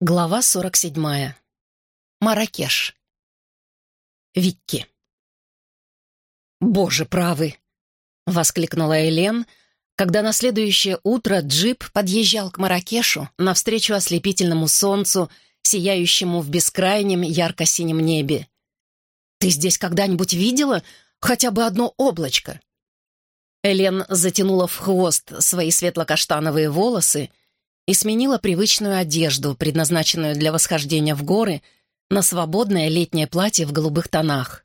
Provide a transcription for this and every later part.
Глава 47. Маракеш. Викки. «Боже правый!» — воскликнула Элен, когда на следующее утро джип подъезжал к Маракешу навстречу ослепительному солнцу, сияющему в бескрайнем ярко-синем небе. «Ты здесь когда-нибудь видела хотя бы одно облачко?» Элен затянула в хвост свои светло-каштановые волосы и сменила привычную одежду, предназначенную для восхождения в горы, на свободное летнее платье в голубых тонах.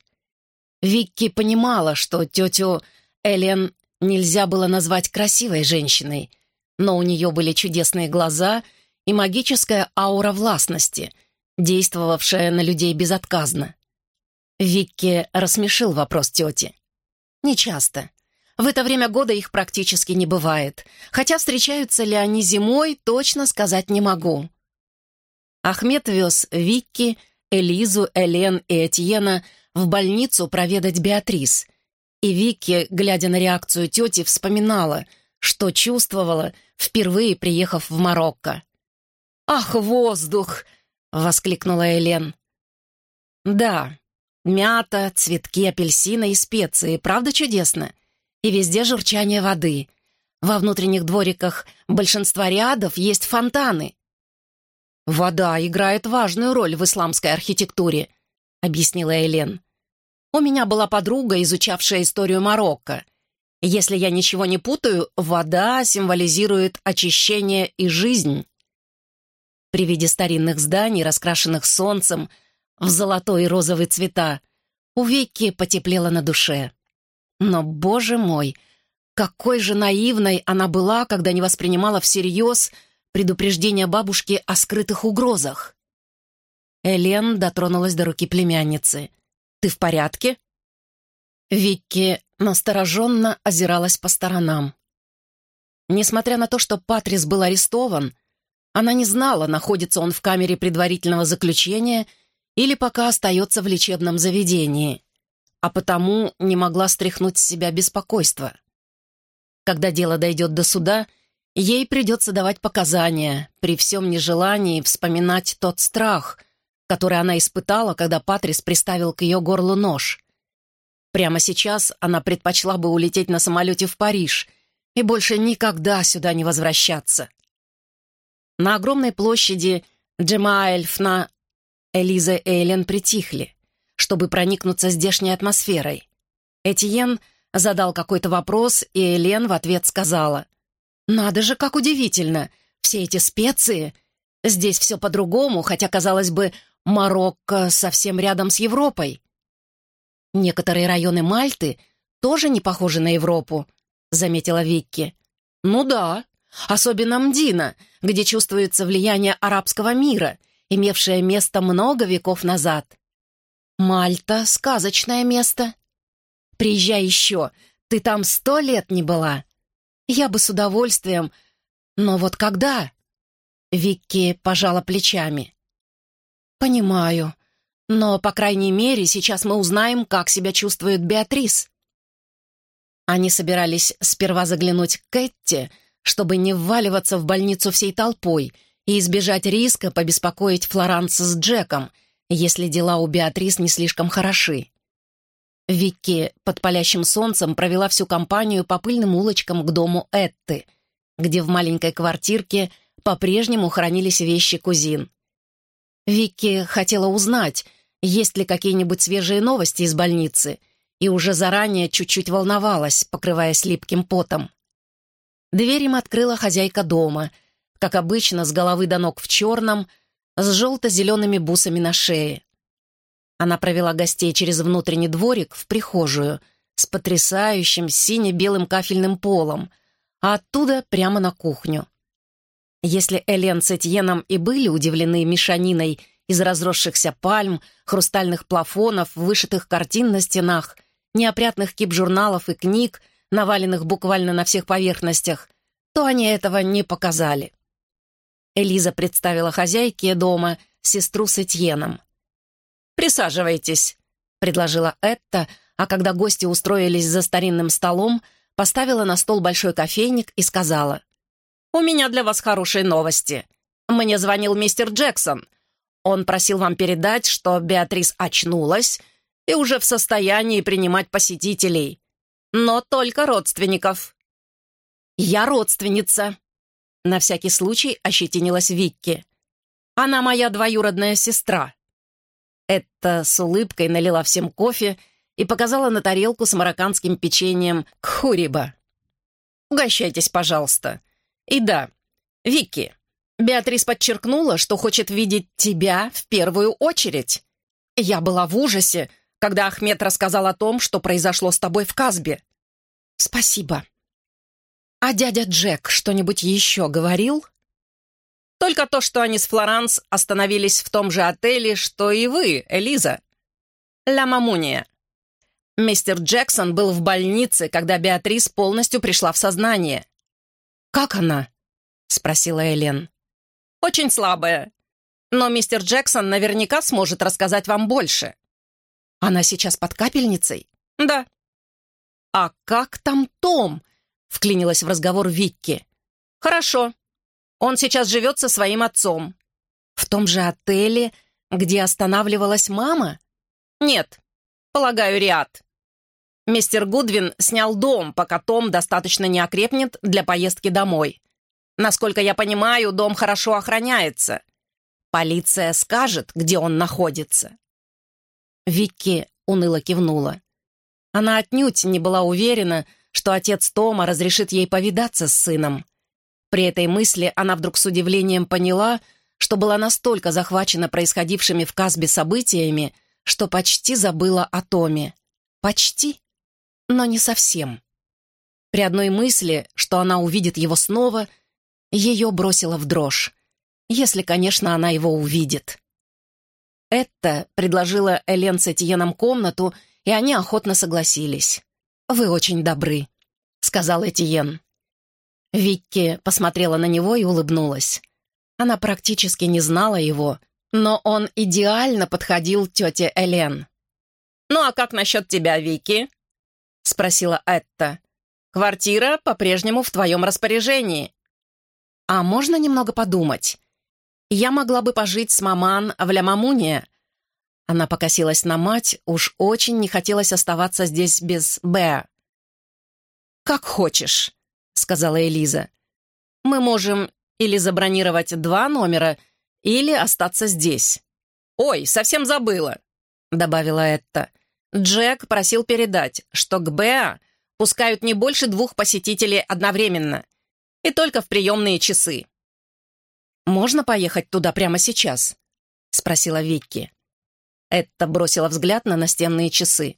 Викки понимала, что тетю Элен нельзя было назвать красивой женщиной, но у нее были чудесные глаза и магическая аура властности, действовавшая на людей безотказно. Викки рассмешил вопрос тети. «Нечасто. В это время года их практически не бывает, хотя встречаются ли они зимой, точно сказать не могу. Ахмед вез Викки, Элизу, Элен и Этьена в больницу проведать Беатрис, и Викки, глядя на реакцию тети, вспоминала, что чувствовала, впервые приехав в Марокко. «Ах, воздух!» — воскликнула Элен. «Да, мята, цветки апельсина и специи, правда чудесно?» И везде журчание воды. Во внутренних двориках большинства рядов есть фонтаны. «Вода играет важную роль в исламской архитектуре», — объяснила Элен. «У меня была подруга, изучавшая историю Марокко. Если я ничего не путаю, вода символизирует очищение и жизнь». При виде старинных зданий, раскрашенных солнцем, в золотой и розовый цвета, у Вики потеплело на душе. Но, боже мой, какой же наивной она была, когда не воспринимала всерьез предупреждение бабушки о скрытых угрозах. Элен дотронулась до руки племянницы. «Ты в порядке?» Викки настороженно озиралась по сторонам. Несмотря на то, что Патрис был арестован, она не знала, находится он в камере предварительного заключения или пока остается в лечебном заведении а потому не могла стряхнуть с себя беспокойство. Когда дело дойдет до суда, ей придется давать показания, при всем нежелании вспоминать тот страх, который она испытала, когда Патрис приставил к ее горлу нож. Прямо сейчас она предпочла бы улететь на самолете в Париж и больше никогда сюда не возвращаться. На огромной площади Джемаэльфна Элиза и Элен притихли чтобы проникнуться здешней атмосферой. Этьен задал какой-то вопрос, и Элен в ответ сказала. «Надо же, как удивительно! Все эти специи! Здесь все по-другому, хотя, казалось бы, Марокко совсем рядом с Европой. Некоторые районы Мальты тоже не похожи на Европу», — заметила Викки. «Ну да, особенно Мдина, где чувствуется влияние арабского мира, имевшее место много веков назад. «Мальта — сказочное место. Приезжай еще, ты там сто лет не была. Я бы с удовольствием, но вот когда?» Викки пожала плечами. «Понимаю, но, по крайней мере, сейчас мы узнаем, как себя чувствует Беатрис». Они собирались сперва заглянуть к Кэтти, чтобы не вваливаться в больницу всей толпой и избежать риска побеспокоить Флоранса с Джеком — если дела у Беатрис не слишком хороши. Викки под палящим солнцем провела всю компанию по пыльным улочкам к дому Этты, где в маленькой квартирке по-прежнему хранились вещи кузин. Викки хотела узнать, есть ли какие-нибудь свежие новости из больницы, и уже заранее чуть-чуть волновалась, покрываясь липким потом. Дверь им открыла хозяйка дома, как обычно, с головы до ног в черном — с желто-зелеными бусами на шее. Она провела гостей через внутренний дворик в прихожую с потрясающим сине-белым кафельным полом, а оттуда прямо на кухню. Если Элен с Этьеном и были удивлены мешаниной из разросшихся пальм, хрустальных плафонов, вышитых картин на стенах, неопрятных кип журналов и книг, наваленных буквально на всех поверхностях, то они этого не показали. Элиза представила хозяйке дома сестру с Этьеном. «Присаживайтесь», — предложила Этта, а когда гости устроились за старинным столом, поставила на стол большой кофейник и сказала, «У меня для вас хорошие новости. Мне звонил мистер Джексон. Он просил вам передать, что Беатрис очнулась и уже в состоянии принимать посетителей. Но только родственников. Я родственница. На всякий случай ощетинилась Викки. Она моя двоюродная сестра. Это с улыбкой налила всем кофе и показала на тарелку с марокканским печеньем кхуриба. «Угощайтесь, пожалуйста. И да, Вики, Беатрис подчеркнула, что хочет видеть тебя в первую очередь. Я была в ужасе, когда Ахмед рассказал о том, что произошло с тобой в Казбе. Спасибо. А дядя Джек что-нибудь еще говорил?» Только то, что они с Флоранс остановились в том же отеле, что и вы, Элиза. Ля Мамуния. Мистер Джексон был в больнице, когда Беатрис полностью пришла в сознание. «Как она?» — спросила Элен. «Очень слабая. Но мистер Джексон наверняка сможет рассказать вам больше». «Она сейчас под капельницей?» «Да». «А как там Том?» — вклинилась в разговор Викки. «Хорошо. Он сейчас живет со своим отцом». «В том же отеле, где останавливалась мама?» «Нет, полагаю, Риад. Мистер Гудвин снял дом, пока Том достаточно не окрепнет для поездки домой. Насколько я понимаю, дом хорошо охраняется. Полиция скажет, где он находится». Викки уныло кивнула. Она отнюдь не была уверена, что отец Тома разрешит ей повидаться с сыном. При этой мысли она вдруг с удивлением поняла, что была настолько захвачена происходившими в Казбе событиями, что почти забыла о Томе. Почти, но не совсем. При одной мысли, что она увидит его снова, ее бросило в дрожь. Если, конечно, она его увидит. Это предложила Элен с Этьеном комнату, и они охотно согласились. «Вы очень добры», — сказал Этьен. Викки посмотрела на него и улыбнулась. Она практически не знала его, но он идеально подходил тете Элен. «Ну а как насчет тебя, Вики?» — спросила Этта. «Квартира по-прежнему в твоем распоряжении». «А можно немного подумать? Я могла бы пожить с маман в Лямамуне». Она покосилась на мать, уж очень не хотелось оставаться здесь без Б. «Как хочешь», — сказала Элиза. «Мы можем или забронировать два номера, или остаться здесь». «Ой, совсем забыла», — добавила Этта. «Джек просил передать, что к Беа пускают не больше двух посетителей одновременно, и только в приемные часы». «Можно поехать туда прямо сейчас?» — спросила Викки. Этта бросила взгляд на настенные часы.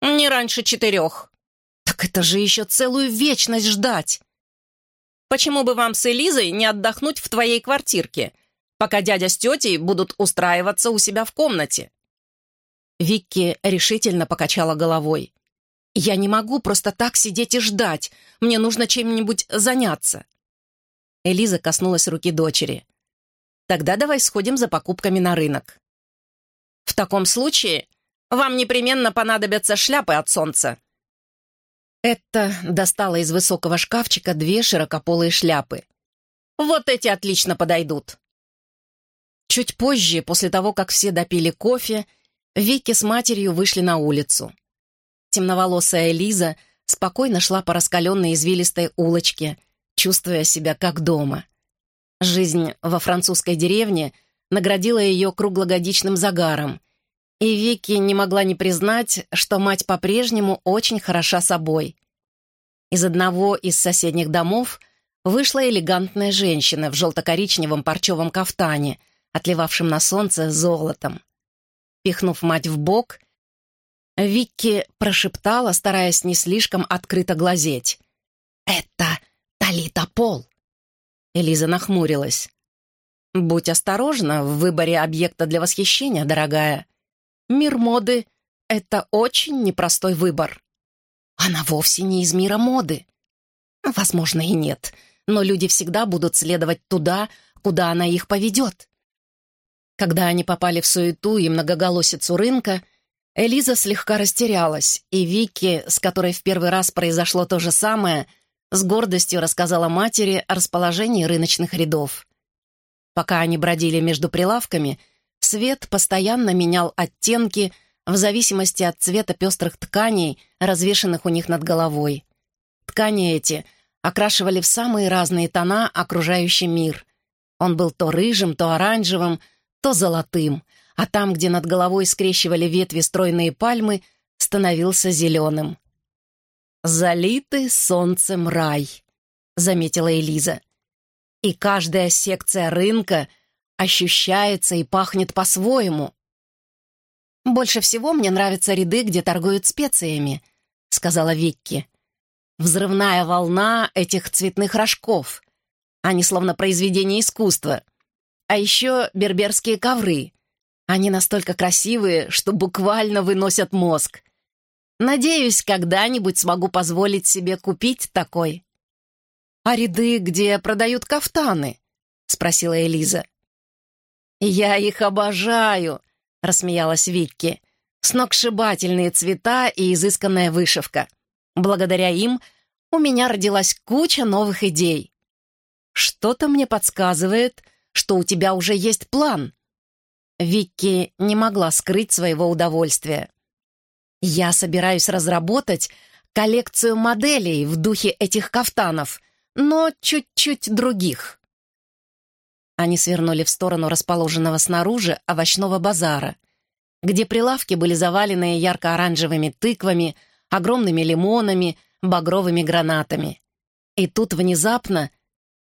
«Не раньше четырех», так это же еще целую вечность ждать. Почему бы вам с Элизой не отдохнуть в твоей квартирке, пока дядя с тетей будут устраиваться у себя в комнате?» Викки решительно покачала головой. «Я не могу просто так сидеть и ждать. Мне нужно чем-нибудь заняться». Элиза коснулась руки дочери. «Тогда давай сходим за покупками на рынок». «В таком случае вам непременно понадобятся шляпы от солнца», это достала из высокого шкафчика две широкополые шляпы. «Вот эти отлично подойдут!» Чуть позже, после того, как все допили кофе, Вики с матерью вышли на улицу. Темноволосая Лиза спокойно шла по раскаленной извилистой улочке, чувствуя себя как дома. Жизнь во французской деревне наградила ее круглогодичным загаром, и Вики не могла не признать, что мать по-прежнему очень хороша собой. Из одного из соседних домов вышла элегантная женщина в желто-коричневом парчевом кафтане, отливавшем на солнце золотом. Пихнув мать в бок, Викки прошептала, стараясь не слишком открыто глазеть. «Это Талита Пол!» Элиза нахмурилась. «Будь осторожна в выборе объекта для восхищения, дорогая. Мир моды — это очень непростой выбор. Она вовсе не из мира моды. Возможно, и нет, но люди всегда будут следовать туда, куда она их поведет. Когда они попали в суету и многоголосицу рынка, Элиза слегка растерялась, и Вики, с которой в первый раз произошло то же самое, с гордостью рассказала матери о расположении рыночных рядов. Пока они бродили между прилавками, свет постоянно менял оттенки в зависимости от цвета пестрых тканей, развешанных у них над головой. Ткани эти окрашивали в самые разные тона окружающий мир. Он был то рыжим, то оранжевым, то золотым, а там, где над головой скрещивали ветви стройные пальмы, становился зеленым. «Залитый солнцем рай», — заметила Элиза. «И каждая секция рынка ощущается и пахнет по-своему». «Больше всего мне нравятся ряды, где торгуют специями», — сказала Викки. «Взрывная волна этих цветных рожков. Они словно произведение искусства. А еще берберские ковры. Они настолько красивые, что буквально выносят мозг. Надеюсь, когда-нибудь смогу позволить себе купить такой. «А ряды, где продают кафтаны?» — спросила Элиза. «Я их обожаю!» — рассмеялась Викки. «Сногсшибательные цвета и изысканная вышивка. Благодаря им у меня родилась куча новых идей. Что-то мне подсказывает, что у тебя уже есть план». Викки не могла скрыть своего удовольствия. Я собираюсь разработать коллекцию моделей в духе этих кафтанов, но чуть-чуть других. Они свернули в сторону расположенного снаружи овощного базара, где прилавки были завалены ярко-оранжевыми тыквами, огромными лимонами, багровыми гранатами. И тут внезапно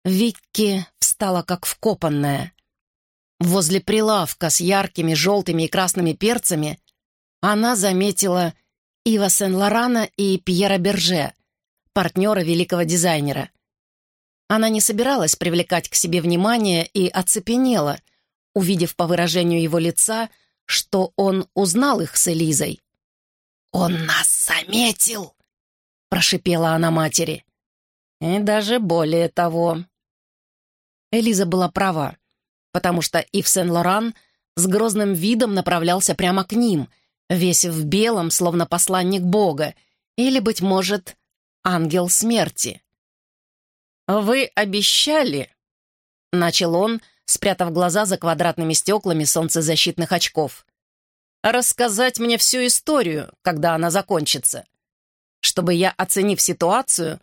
Викки встала как вкопанная. Возле прилавка с яркими желтыми и красными перцами она заметила Ива Сен-Лорана и Пьера Берже, партнера великого дизайнера. Она не собиралась привлекать к себе внимание и оцепенела, увидев по выражению его лица, что он узнал их с Элизой. «Он нас заметил!» — прошипела она матери. И даже более того. Элиза была права, потому что Ив Сен-Лоран с грозным видом направлялся прямо к ним — весь в белом, словно посланник Бога, или, быть может, ангел смерти. «Вы обещали», — начал он, спрятав глаза за квадратными стеклами солнцезащитных очков, «рассказать мне всю историю, когда она закончится, чтобы я, оценив ситуацию,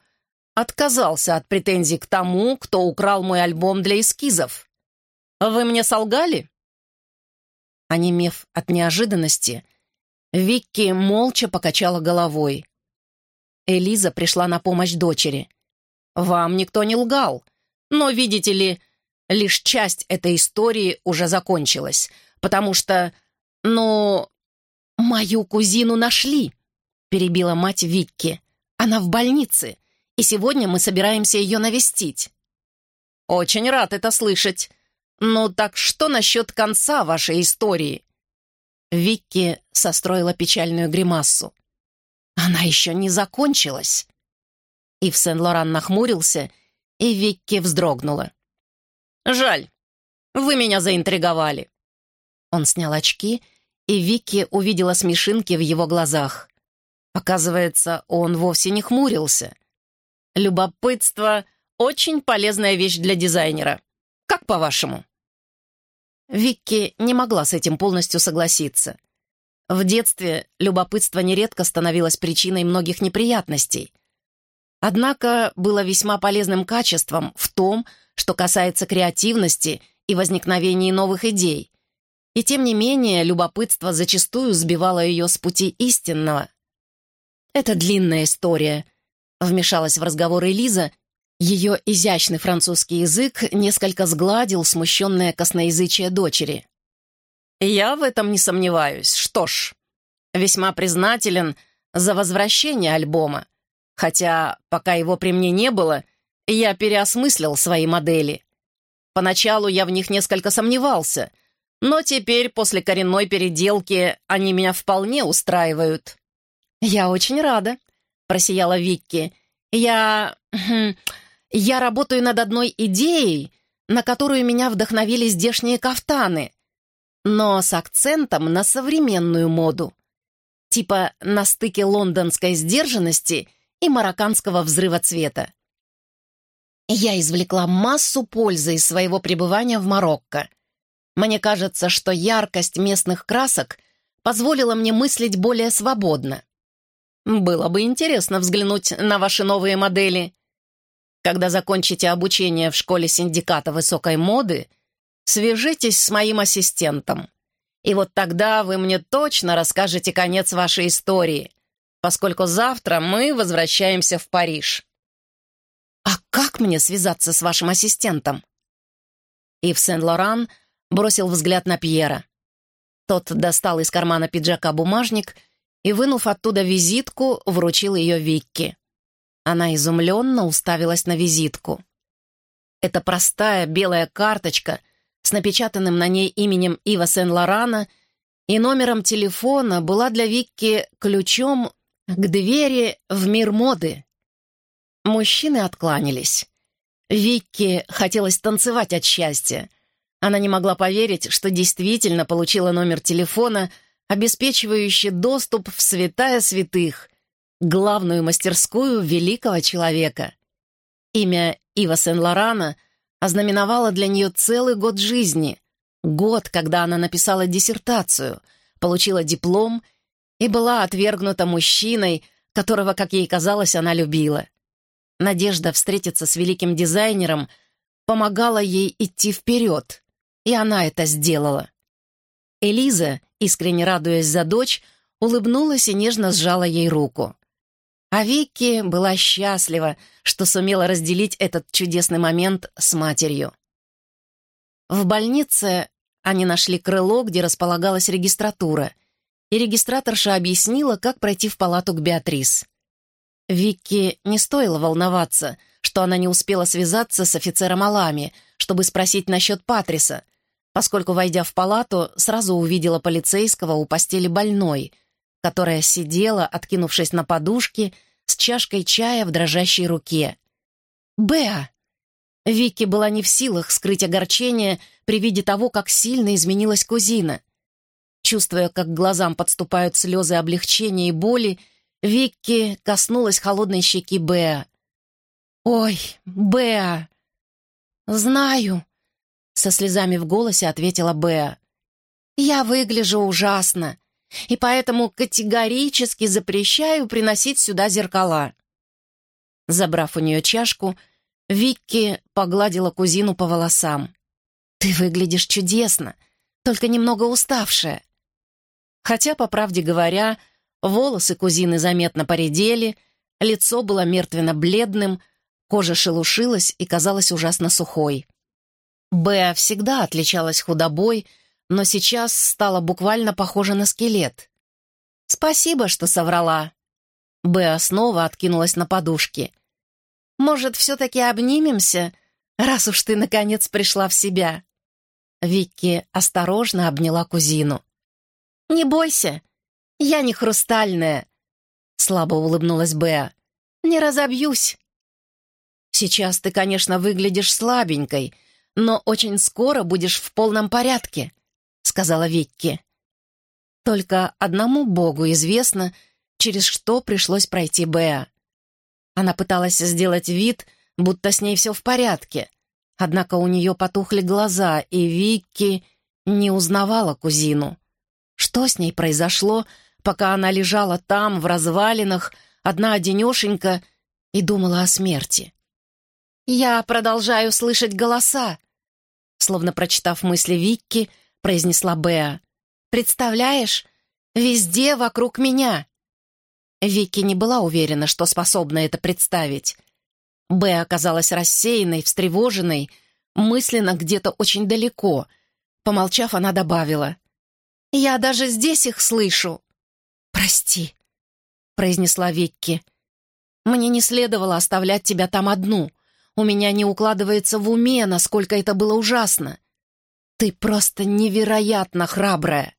отказался от претензий к тому, кто украл мой альбом для эскизов. Вы мне солгали?» Онемев от неожиданности, — Викки молча покачала головой. Элиза пришла на помощь дочери. «Вам никто не лгал, но, видите ли, лишь часть этой истории уже закончилась, потому что, ну, мою кузину нашли», — перебила мать Викки. «Она в больнице, и сегодня мы собираемся ее навестить». «Очень рад это слышать. Ну так что насчет конца вашей истории?» Викки состроила печальную гримассу. «Она еще не закончилась!» Ив Сен-Лоран нахмурился, и Викки вздрогнула. «Жаль, вы меня заинтриговали!» Он снял очки, и Викки увидела смешинки в его глазах. Оказывается, он вовсе не хмурился. «Любопытство — очень полезная вещь для дизайнера. Как по-вашему?» Викки не могла с этим полностью согласиться. В детстве любопытство нередко становилось причиной многих неприятностей. Однако было весьма полезным качеством в том, что касается креативности и возникновения новых идей. И тем не менее, любопытство зачастую сбивало ее с пути истинного. «Это длинная история», — вмешалась в разговор Элиза, ее изящный французский язык несколько сгладил смущенное косноязычие дочери. «Я в этом не сомневаюсь. Что ж, весьма признателен за возвращение альбома. Хотя, пока его при мне не было, я переосмыслил свои модели. Поначалу я в них несколько сомневался, но теперь, после коренной переделки, они меня вполне устраивают». «Я очень рада», — просияла Викки. «Я... Хм, я работаю над одной идеей, на которую меня вдохновили здешние кафтаны, но с акцентом на современную моду. Типа на стыке лондонской сдержанности и марокканского взрыва цвета. Я извлекла массу пользы из своего пребывания в Марокко. Мне кажется, что яркость местных красок позволила мне мыслить более свободно. Было бы интересно взглянуть на ваши новые модели. Когда закончите обучение в школе синдиката высокой моды, свяжитесь с моим ассистентом. И вот тогда вы мне точно расскажете конец вашей истории, поскольку завтра мы возвращаемся в Париж. «А как мне связаться с вашим ассистентом?» Ив Сен-Лоран бросил взгляд на Пьера. Тот достал из кармана пиджака бумажник и, вынув оттуда визитку, вручил ее Викке. Она изумленно уставилась на визитку. Это простая белая карточка с напечатанным на ней именем Ива Сен-Лорана и номером телефона была для Викки ключом к двери в мир моды. Мужчины откланялись. Викки хотелось танцевать от счастья. Она не могла поверить, что действительно получила номер телефона, обеспечивающий доступ в святая святых, главную мастерскую великого человека. Имя Ива Сен-Лорана ознаменовало для нее целый год жизни, год, когда она написала диссертацию, получила диплом и была отвергнута мужчиной, которого, как ей казалось, она любила. Надежда встретиться с великим дизайнером помогала ей идти вперед, и она это сделала. Элиза, искренне радуясь за дочь, улыбнулась и нежно сжала ей руку. А Вики была счастлива, что сумела разделить этот чудесный момент с матерью. В больнице они нашли крыло, где располагалась регистратура, и регистраторша объяснила, как пройти в палату к Беатрис. Викки не стоило волноваться, что она не успела связаться с офицером Алами, чтобы спросить насчет Патриса, поскольку, войдя в палату, сразу увидела полицейского у постели больной, которая сидела, откинувшись на подушке, с чашкой чая в дрожащей руке. «Беа!» Вики была не в силах скрыть огорчение при виде того, как сильно изменилась кузина. Чувствуя, как глазам подступают слезы облегчения и боли, Викки коснулась холодной щеки Беа. «Ой, Беа!» «Знаю», — со слезами в голосе ответила Беа. «Я выгляжу ужасно, и поэтому категорически запрещаю приносить сюда зеркала». Забрав у нее чашку, Викки погладила кузину по волосам. «Ты выглядишь чудесно, только немного уставшая». Хотя, по правде говоря, Волосы кузины заметно поредели, лицо было мертвенно-бледным, кожа шелушилась и казалась ужасно сухой. Беа всегда отличалась худобой, но сейчас стала буквально похожа на скелет. «Спасибо, что соврала». Беа снова откинулась на подушки. «Может, все-таки обнимемся, раз уж ты, наконец, пришла в себя?» Викки осторожно обняла кузину. «Не бойся, «Я не хрустальная», — слабо улыбнулась Беа. «Не разобьюсь». «Сейчас ты, конечно, выглядишь слабенькой, но очень скоро будешь в полном порядке», — сказала Викки. Только одному Богу известно, через что пришлось пройти Беа. Она пыталась сделать вид, будто с ней все в порядке, однако у нее потухли глаза, и Викки не узнавала кузину. Что с ней произошло, — пока она лежала там, в развалинах, одна-одинешенька, и думала о смерти. «Я продолжаю слышать голоса», словно прочитав мысли Викки, произнесла Беа. «Представляешь, везде вокруг меня». Викки не была уверена, что способна это представить. Беа оказалась рассеянной, встревоженной, мысленно где-то очень далеко. Помолчав, она добавила. «Я даже здесь их слышу». «Прости», — произнесла Викки. «Мне не следовало оставлять тебя там одну. У меня не укладывается в уме, насколько это было ужасно. Ты просто невероятно храбрая».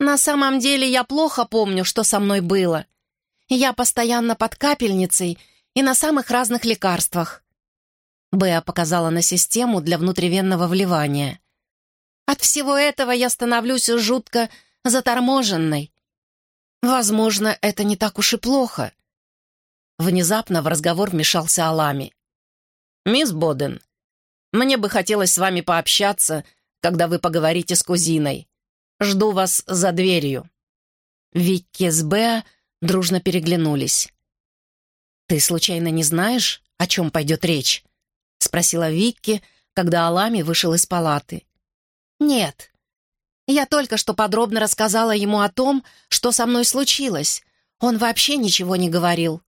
«На самом деле я плохо помню, что со мной было. Я постоянно под капельницей и на самых разных лекарствах». Беа показала на систему для внутривенного вливания. «От всего этого я становлюсь жутко заторможенной. Возможно, это не так уж и плохо. Внезапно в разговор вмешался Алами. «Мисс Боден, мне бы хотелось с вами пообщаться, когда вы поговорите с кузиной. Жду вас за дверью». Викки с Беа дружно переглянулись. «Ты случайно не знаешь, о чем пойдет речь?» — спросила Викки, когда Алами вышел из палаты. «Нет. Я только что подробно рассказала ему о том, что со мной случилось. Он вообще ничего не говорил».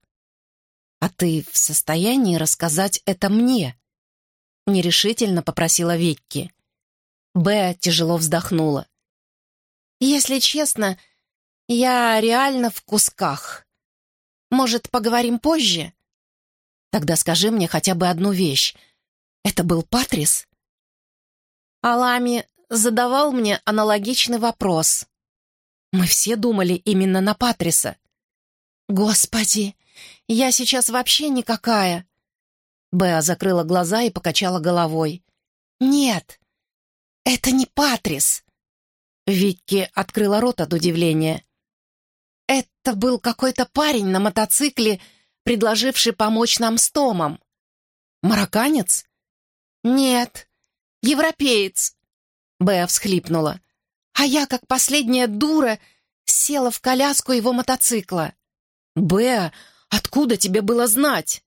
«А ты в состоянии рассказать это мне?» Нерешительно попросила Викки. Б тяжело вздохнула. «Если честно, я реально в кусках. Может, поговорим позже?» «Тогда скажи мне хотя бы одну вещь. Это был Патрис?» Алами задавал мне аналогичный вопрос. Мы все думали именно на Патриса. «Господи, я сейчас вообще никакая!» Беа закрыла глаза и покачала головой. «Нет, это не Патрис!» Викки открыла рот от удивления. «Это был какой-то парень на мотоцикле, предложивший помочь нам с Томом». «Марокканец?» «Нет, европеец!» Беа всхлипнула. «А я, как последняя дура, села в коляску его мотоцикла». «Беа, откуда тебе было знать?»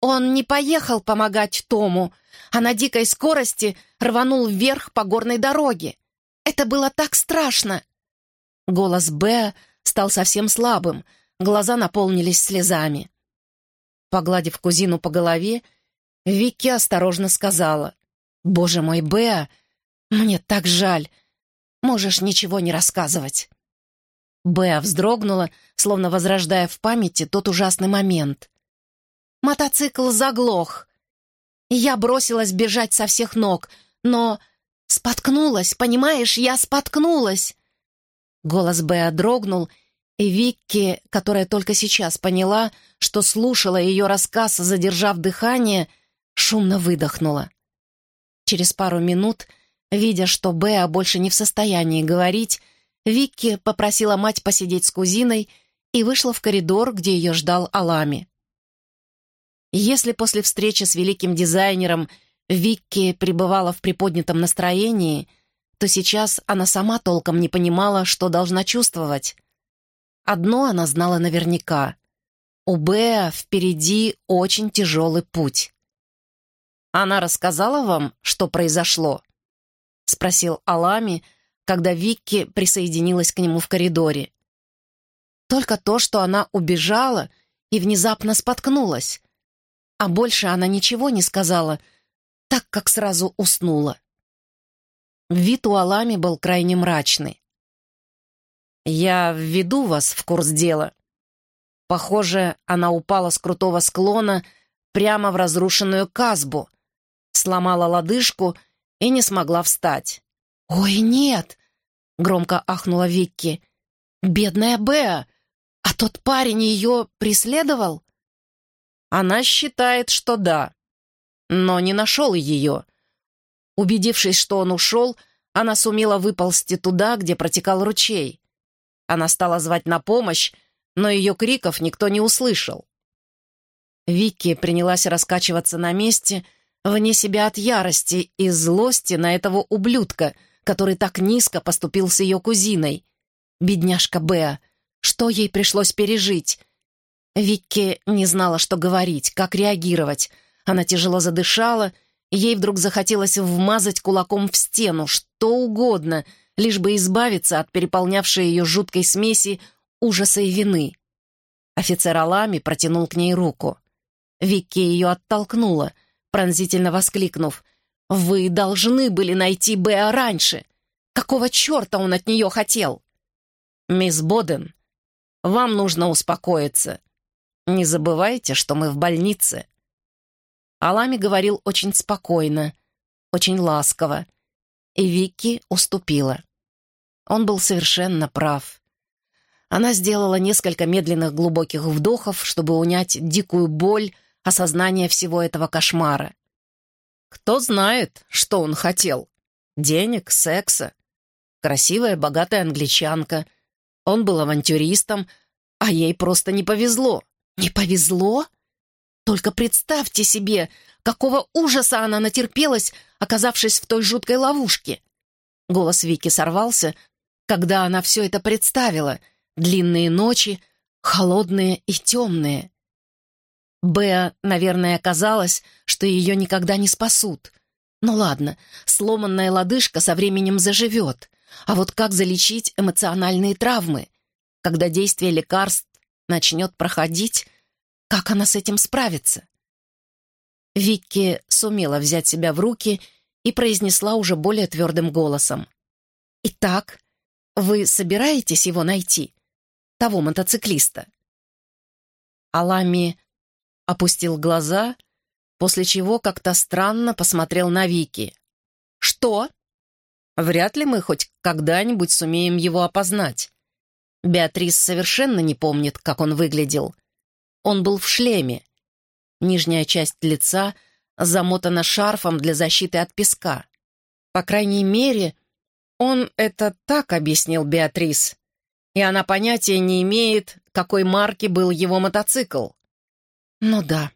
Он не поехал помогать Тому, а на дикой скорости рванул вверх по горной дороге. Это было так страшно. Голос Б стал совсем слабым, глаза наполнились слезами. Погладив кузину по голове, Вики осторожно сказала, «Боже мой, Беа, мне так жаль. Можешь ничего не рассказывать». Беа вздрогнула, словно возрождая в памяти тот ужасный момент. Мотоцикл заглох. Я бросилась бежать со всех ног, но споткнулась, понимаешь, я споткнулась. Голос Беа дрогнул, и Викки, которая только сейчас поняла, что слушала ее рассказ, задержав дыхание, шумно выдохнула. Через пару минут, видя, что Беа больше не в состоянии говорить, Викки попросила мать посидеть с кузиной и вышла в коридор, где ее ждал Алами. Если после встречи с великим дизайнером Викки пребывала в приподнятом настроении, то сейчас она сама толком не понимала, что должна чувствовать. Одно она знала наверняка. У Беа впереди очень тяжелый путь. «Она рассказала вам, что произошло?» — спросил Алами, когда Викки присоединилась к нему в коридоре. Только то, что она убежала и внезапно споткнулась, а больше она ничего не сказала, так как сразу уснула. Вид у Алами был крайне мрачный. «Я введу вас в курс дела». Похоже, она упала с крутого склона прямо в разрушенную казбу, сломала лодыжку и не смогла встать. «Ой, нет!» — громко ахнула Викки. «Бедная Беа! А тот парень ее преследовал?» Она считает, что да, но не нашел ее. Убедившись, что он ушел, она сумела выползти туда, где протекал ручей. Она стала звать на помощь, но ее криков никто не услышал. Вики принялась раскачиваться на месте, вне себя от ярости и злости на этого ублюдка, который так низко поступил с ее кузиной. Бедняжка Беа, что ей пришлось пережить? Викки не знала, что говорить, как реагировать. Она тяжело задышала, ей вдруг захотелось вмазать кулаком в стену, что угодно, лишь бы избавиться от переполнявшей ее жуткой смеси ужаса и вины. Офицер Алами протянул к ней руку. Викки ее оттолкнула, пронзительно воскликнув. «Вы должны были найти Беа раньше! Какого черта он от нее хотел?» «Мисс Боден, вам нужно успокоиться. Не забывайте, что мы в больнице». Алами говорил очень спокойно, очень ласково, и Вики уступила. Он был совершенно прав. Она сделала несколько медленных глубоких вдохов, чтобы унять дикую боль осознания всего этого кошмара. Кто знает, что он хотел? Денег, секса. Красивая, богатая англичанка. Он был авантюристом, а ей просто не повезло. «Не повезло? Только представьте себе, какого ужаса она натерпелась, оказавшись в той жуткой ловушке. Голос Вики сорвался, когда она все это представила. Длинные ночи, холодные и темные. Беа, наверное, казалось, что ее никогда не спасут. Ну ладно, сломанная лодыжка со временем заживет. А вот как залечить эмоциональные травмы? Когда действие лекарств начнет проходить, как она с этим справится? Викки сумела взять себя в руки и произнесла уже более твердым голосом. «Итак, вы собираетесь его найти? Того мотоциклиста?» Алами опустил глаза, после чего как-то странно посмотрел на Вики. «Что?» «Вряд ли мы хоть когда-нибудь сумеем его опознать. Беатрис совершенно не помнит, как он выглядел. Он был в шлеме. Нижняя часть лица замотана шарфом для защиты от песка. По крайней мере, он это так объяснил Беатрис. И она понятия не имеет, какой марки был его мотоцикл. Ну да,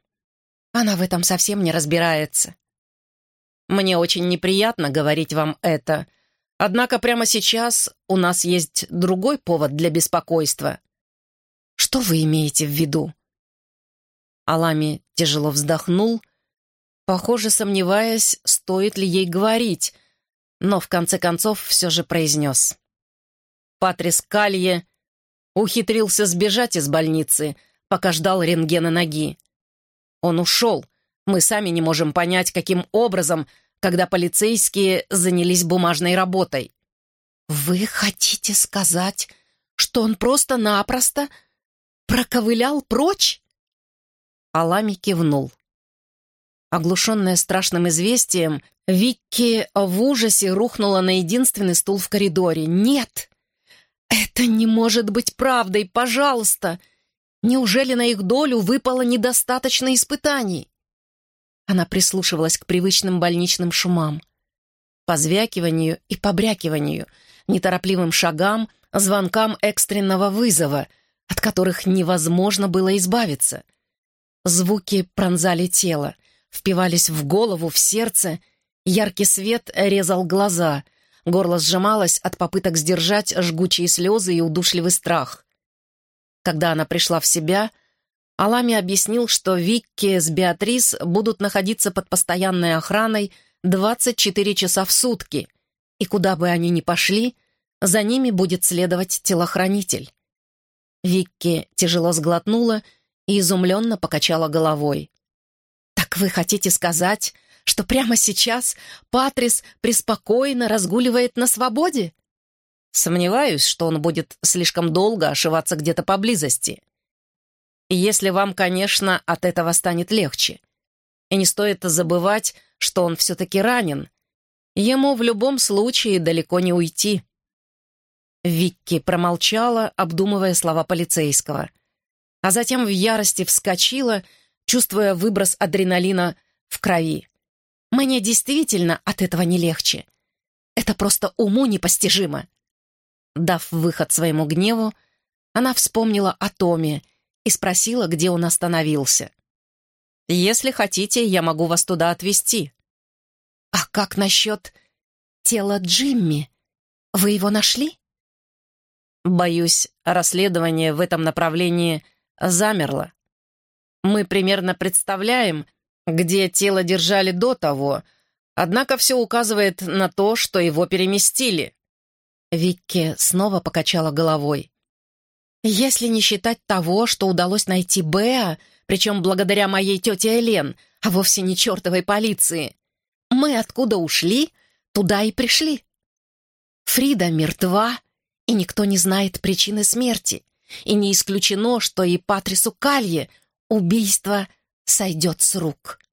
она в этом совсем не разбирается. Мне очень неприятно говорить вам это, однако прямо сейчас у нас есть другой повод для беспокойства. Что вы имеете в виду? Алами тяжело вздохнул, похоже, сомневаясь, стоит ли ей говорить, но в конце концов все же произнес. Патрис Калье ухитрился сбежать из больницы — пока ждал рентгена ноги. Он ушел. Мы сами не можем понять, каким образом, когда полицейские занялись бумажной работой. «Вы хотите сказать, что он просто-напросто проковылял прочь?» Алами кивнул. Оглушенная страшным известием, Викки в ужасе рухнула на единственный стул в коридоре. «Нет! Это не может быть правдой! Пожалуйста!» Неужели на их долю выпало недостаточно испытаний? Она прислушивалась к привычным больничным шумам. Позвякиванию и побрякиванию, неторопливым шагам, звонкам экстренного вызова, от которых невозможно было избавиться. Звуки пронзали тело, впивались в голову, в сердце, яркий свет резал глаза, горло сжималось от попыток сдержать жгучие слезы и удушливый страх. Когда она пришла в себя, Алами объяснил, что Викки с Беатрис будут находиться под постоянной охраной 24 часа в сутки, и куда бы они ни пошли, за ними будет следовать телохранитель. Викки тяжело сглотнула и изумленно покачала головой. «Так вы хотите сказать, что прямо сейчас Патрис преспокойно разгуливает на свободе?» Сомневаюсь, что он будет слишком долго ошиваться где-то поблизости. Если вам, конечно, от этого станет легче. И не стоит забывать, что он все-таки ранен. Ему в любом случае далеко не уйти. Викки промолчала, обдумывая слова полицейского. А затем в ярости вскочила, чувствуя выброс адреналина в крови. «Мне действительно от этого не легче. Это просто уму непостижимо. Дав выход своему гневу, она вспомнила о Томе и спросила, где он остановился. «Если хотите, я могу вас туда отвезти». «А как насчет тела Джимми? Вы его нашли?» «Боюсь, расследование в этом направлении замерло. Мы примерно представляем, где тело держали до того, однако все указывает на то, что его переместили. Викки снова покачала головой. «Если не считать того, что удалось найти Беа, причем благодаря моей тете Элен, а вовсе не чертовой полиции, мы откуда ушли, туда и пришли. Фрида мертва, и никто не знает причины смерти, и не исключено, что и Патрису Калье убийство сойдет с рук».